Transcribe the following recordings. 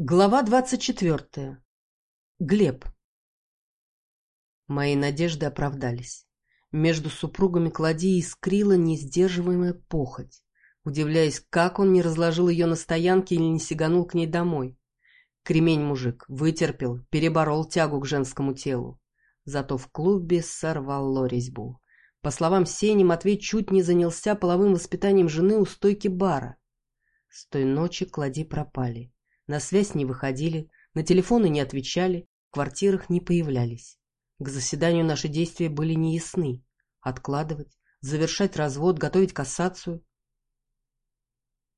Глава двадцать четвертая. Глеб. Мои надежды оправдались. Между супругами Клади искрила несдерживаемая похоть, удивляясь, как он не разложил ее на стоянке или не сиганул к ней домой. Кремень мужик вытерпел, переборол тягу к женскому телу. Зато в клубе сорвало резьбу. По словам Сени, Матвей чуть не занялся половым воспитанием жены у стойки бара. С той ночи Клади пропали. На связь не выходили, на телефоны не отвечали, в квартирах не появлялись. К заседанию наши действия были неясны. Откладывать, завершать развод, готовить кассацию.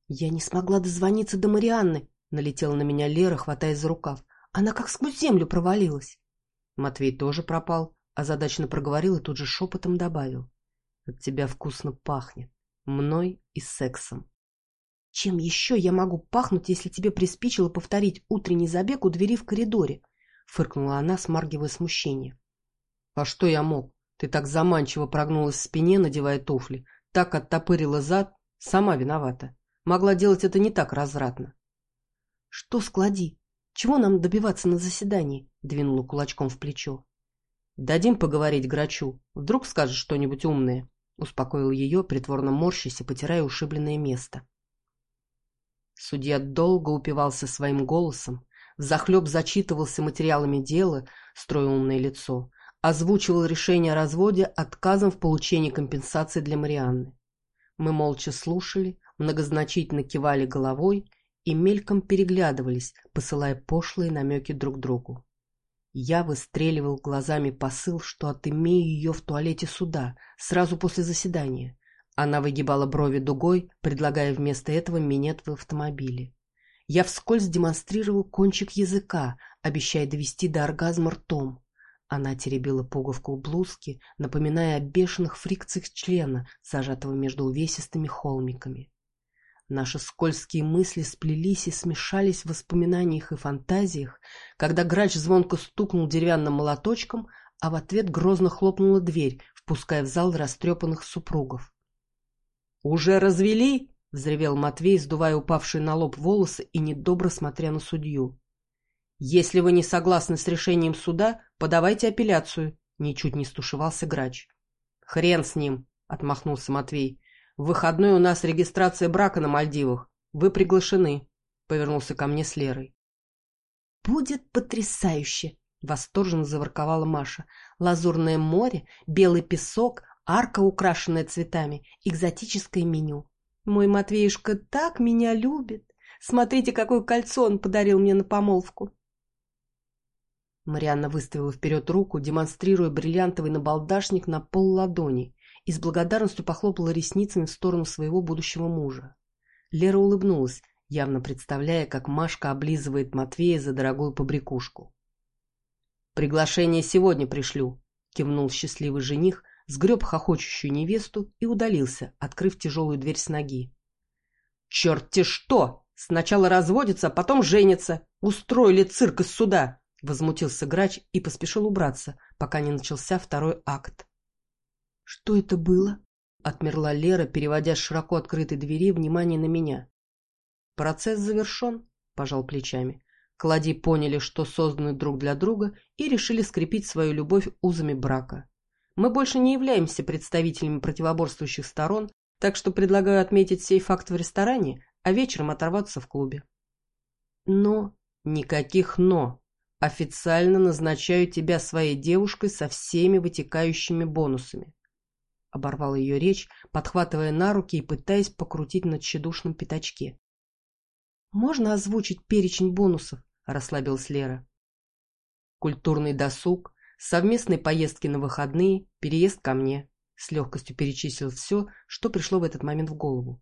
«Я не смогла дозвониться до Марианны», — налетела на меня Лера, хватаясь за рукав. «Она как сквозь землю провалилась». Матвей тоже пропал, озадаченно проговорил и тут же шепотом добавил. «От тебя вкусно пахнет. Мной и сексом». Чем еще я могу пахнуть, если тебе приспичило повторить утренний забег у двери в коридоре? Фыркнула она, смаргивая смущение. А что я мог? Ты так заманчиво прогнулась в спине, надевая туфли, так оттопырила зад, сама виновата. Могла делать это не так развратно. Что склади? Чего нам добиваться на заседании? Двинула кулачком в плечо. Дадим поговорить грачу. Вдруг скажет что-нибудь умное. Успокоил ее, притворно морщись и потирая ушибленное место. Судья долго упивался своим голосом, взахлеб зачитывался материалами дела, строя умное лицо, озвучивал решение о разводе отказом в получении компенсации для Марианны. Мы молча слушали, многозначительно кивали головой и мельком переглядывались, посылая пошлые намеки друг другу. Я выстреливал глазами посыл, что отымею ее в туалете суда, сразу после заседания. Она выгибала брови дугой, предлагая вместо этого минет в автомобиле. Я вскользь демонстрировал кончик языка, обещая довести до оргазма ртом. Она теребила пуговку блузки, напоминая о бешеных фрикциях члена, зажатого между увесистыми холмиками. Наши скользкие мысли сплелись и смешались в воспоминаниях и фантазиях, когда грач звонко стукнул деревянным молоточком, а в ответ грозно хлопнула дверь, впуская в зал растрепанных супругов. «Уже развели?» — взревел Матвей, сдувая упавшие на лоб волосы и недобро смотря на судью. «Если вы не согласны с решением суда, подавайте апелляцию», — ничуть не стушевался грач. «Хрен с ним», — отмахнулся Матвей. «В выходной у нас регистрация брака на Мальдивах. Вы приглашены», — повернулся ко мне с Лерой. «Будет потрясающе!» — восторженно заворковала Маша. «Лазурное море, белый песок, арка, украшенная цветами, экзотическое меню. Мой Матвеюшка так меня любит. Смотрите, какое кольцо он подарил мне на помолвку. Марианна выставила вперед руку, демонстрируя бриллиантовый набалдашник на пол ладони и с благодарностью похлопала ресницами в сторону своего будущего мужа. Лера улыбнулась, явно представляя, как Машка облизывает Матвея за дорогую побрякушку. «Приглашение сегодня пришлю», — кивнул счастливый жених, сгреб хохочущую невесту и удалился, открыв тяжелую дверь с ноги. «Черт-те что! Сначала разводится, потом женится! Устроили цирк из суда!» Возмутился грач и поспешил убраться, пока не начался второй акт. «Что это было?» — отмерла Лера, переводя с широко открытой двери внимание на меня. «Процесс завершен», — пожал плечами. Клади поняли, что созданы друг для друга, и решили скрепить свою любовь узами брака. Мы больше не являемся представителями противоборствующих сторон, так что предлагаю отметить сей факт в ресторане, а вечером оторваться в клубе. Но... Никаких «но». Официально назначаю тебя своей девушкой со всеми вытекающими бонусами. Оборвал ее речь, подхватывая на руки и пытаясь покрутить на тщедушном пятачке. «Можно озвучить перечень бонусов?» – расслабилась Лера. Культурный досуг, Совместные поездки на выходные, переезд ко мне. С легкостью перечислил все, что пришло в этот момент в голову.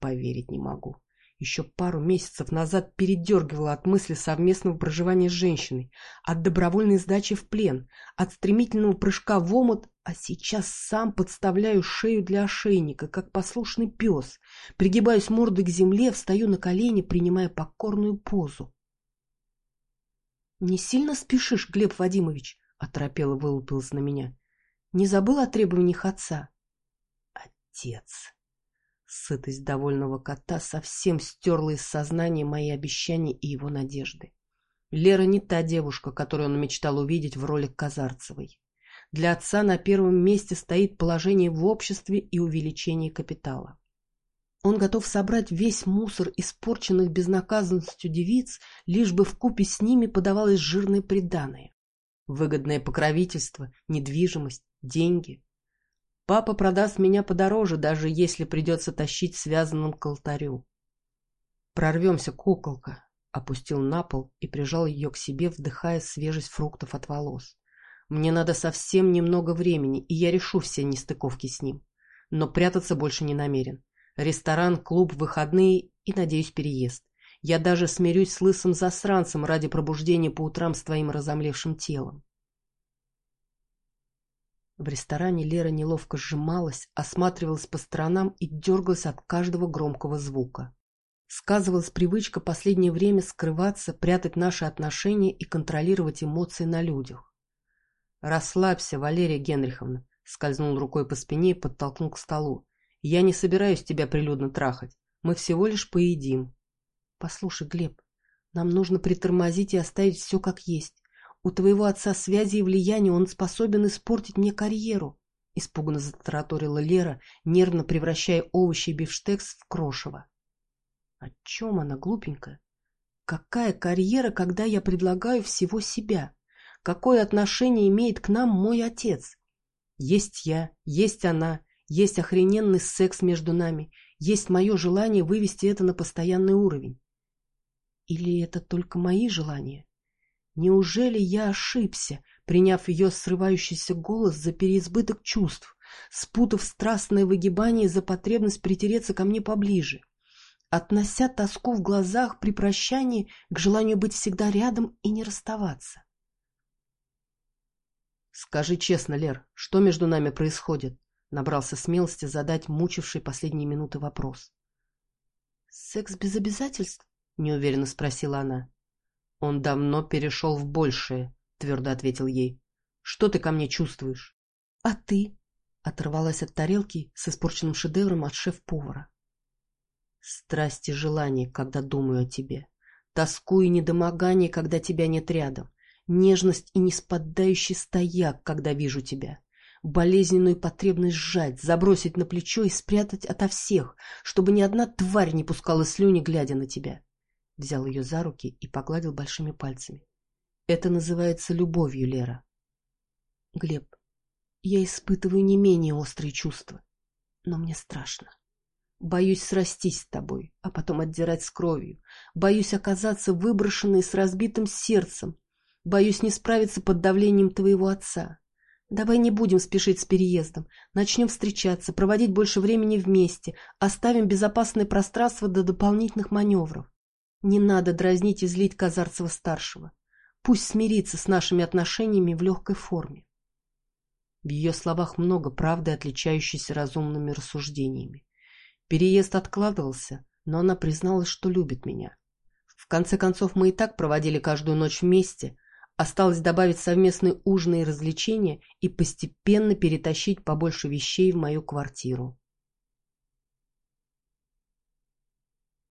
Поверить не могу. Еще пару месяцев назад передергивала от мысли совместного проживания с женщиной, от добровольной сдачи в плен, от стремительного прыжка в омут, а сейчас сам подставляю шею для ошейника, как послушный пес, пригибаюсь мордой к земле, встаю на колени, принимая покорную позу. — Не сильно спешишь, Глеб Вадимович? Оторопело вылупилась на меня. Не забыл о требованиях отца? Отец. Сытость довольного кота совсем стерла из сознания мои обещания и его надежды. Лера не та девушка, которую он мечтал увидеть в роли Казарцевой. Для отца на первом месте стоит положение в обществе и увеличение капитала. Он готов собрать весь мусор испорченных безнаказанностью девиц, лишь бы в купе с ними подавалось жирное приданое. Выгодное покровительство, недвижимость, деньги. Папа продаст меня подороже, даже если придется тащить связанным к алтарю. Прорвемся, куколка, опустил на пол и прижал ее к себе, вдыхая свежесть фруктов от волос. Мне надо совсем немного времени, и я решу все нестыковки с ним. Но прятаться больше не намерен. Ресторан, клуб, выходные и, надеюсь, переезд. Я даже смирюсь с лысым засранцем ради пробуждения по утрам с твоим разомлевшим телом. В ресторане Лера неловко сжималась, осматривалась по сторонам и дергалась от каждого громкого звука. Сказывалась привычка последнее время скрываться, прятать наши отношения и контролировать эмоции на людях. «Расслабься, Валерия Генриховна», — скользнул рукой по спине и подтолкнул к столу. «Я не собираюсь тебя прилюдно трахать. Мы всего лишь поедим». «Послушай, Глеб, нам нужно притормозить и оставить все как есть. У твоего отца связи и влияния он способен испортить мне карьеру», — испуганно затараторила Лера, нервно превращая овощи и бифштекс в крошево. О чем она, глупенькая? Какая карьера, когда я предлагаю всего себя? Какое отношение имеет к нам мой отец? Есть я, есть она, есть охрененный секс между нами, есть мое желание вывести это на постоянный уровень. Или это только мои желания? Неужели я ошибся, приняв ее срывающийся голос за переизбыток чувств, спутав страстное выгибание за потребность притереться ко мне поближе? относя тоску в глазах при прощании к желанию быть всегда рядом и не расставаться. «Скажи честно, Лер, что между нами происходит?» Набрался смелости задать мучивший последние минуты вопрос. «Секс без обязательств?» — неуверенно спросила она. «Он давно перешел в большее», — твердо ответил ей. «Что ты ко мне чувствуешь?» «А ты?» — оторвалась от тарелки с испорченным шедевром от шеф-повара. Страсть и желание, когда думаю о тебе. Тоску и недомогание, когда тебя нет рядом. Нежность и неспадающий стояк, когда вижу тебя. Болезненную потребность сжать, забросить на плечо и спрятать ото всех, чтобы ни одна тварь не пускала слюни, глядя на тебя. Взял ее за руки и погладил большими пальцами. Это называется любовью, Лера. Глеб, я испытываю не менее острые чувства, но мне страшно. Боюсь срастись с тобой, а потом отдирать с кровью. Боюсь оказаться выброшенной с разбитым сердцем. Боюсь не справиться под давлением твоего отца. Давай не будем спешить с переездом. Начнем встречаться, проводить больше времени вместе, оставим безопасное пространство до дополнительных маневров. Не надо дразнить и злить Казарцева-старшего. Пусть смирится с нашими отношениями в легкой форме. В ее словах много правды, отличающейся разумными рассуждениями. Переезд откладывался, но она призналась, что любит меня. В конце концов, мы и так проводили каждую ночь вместе. Осталось добавить совместные ужины и развлечения и постепенно перетащить побольше вещей в мою квартиру.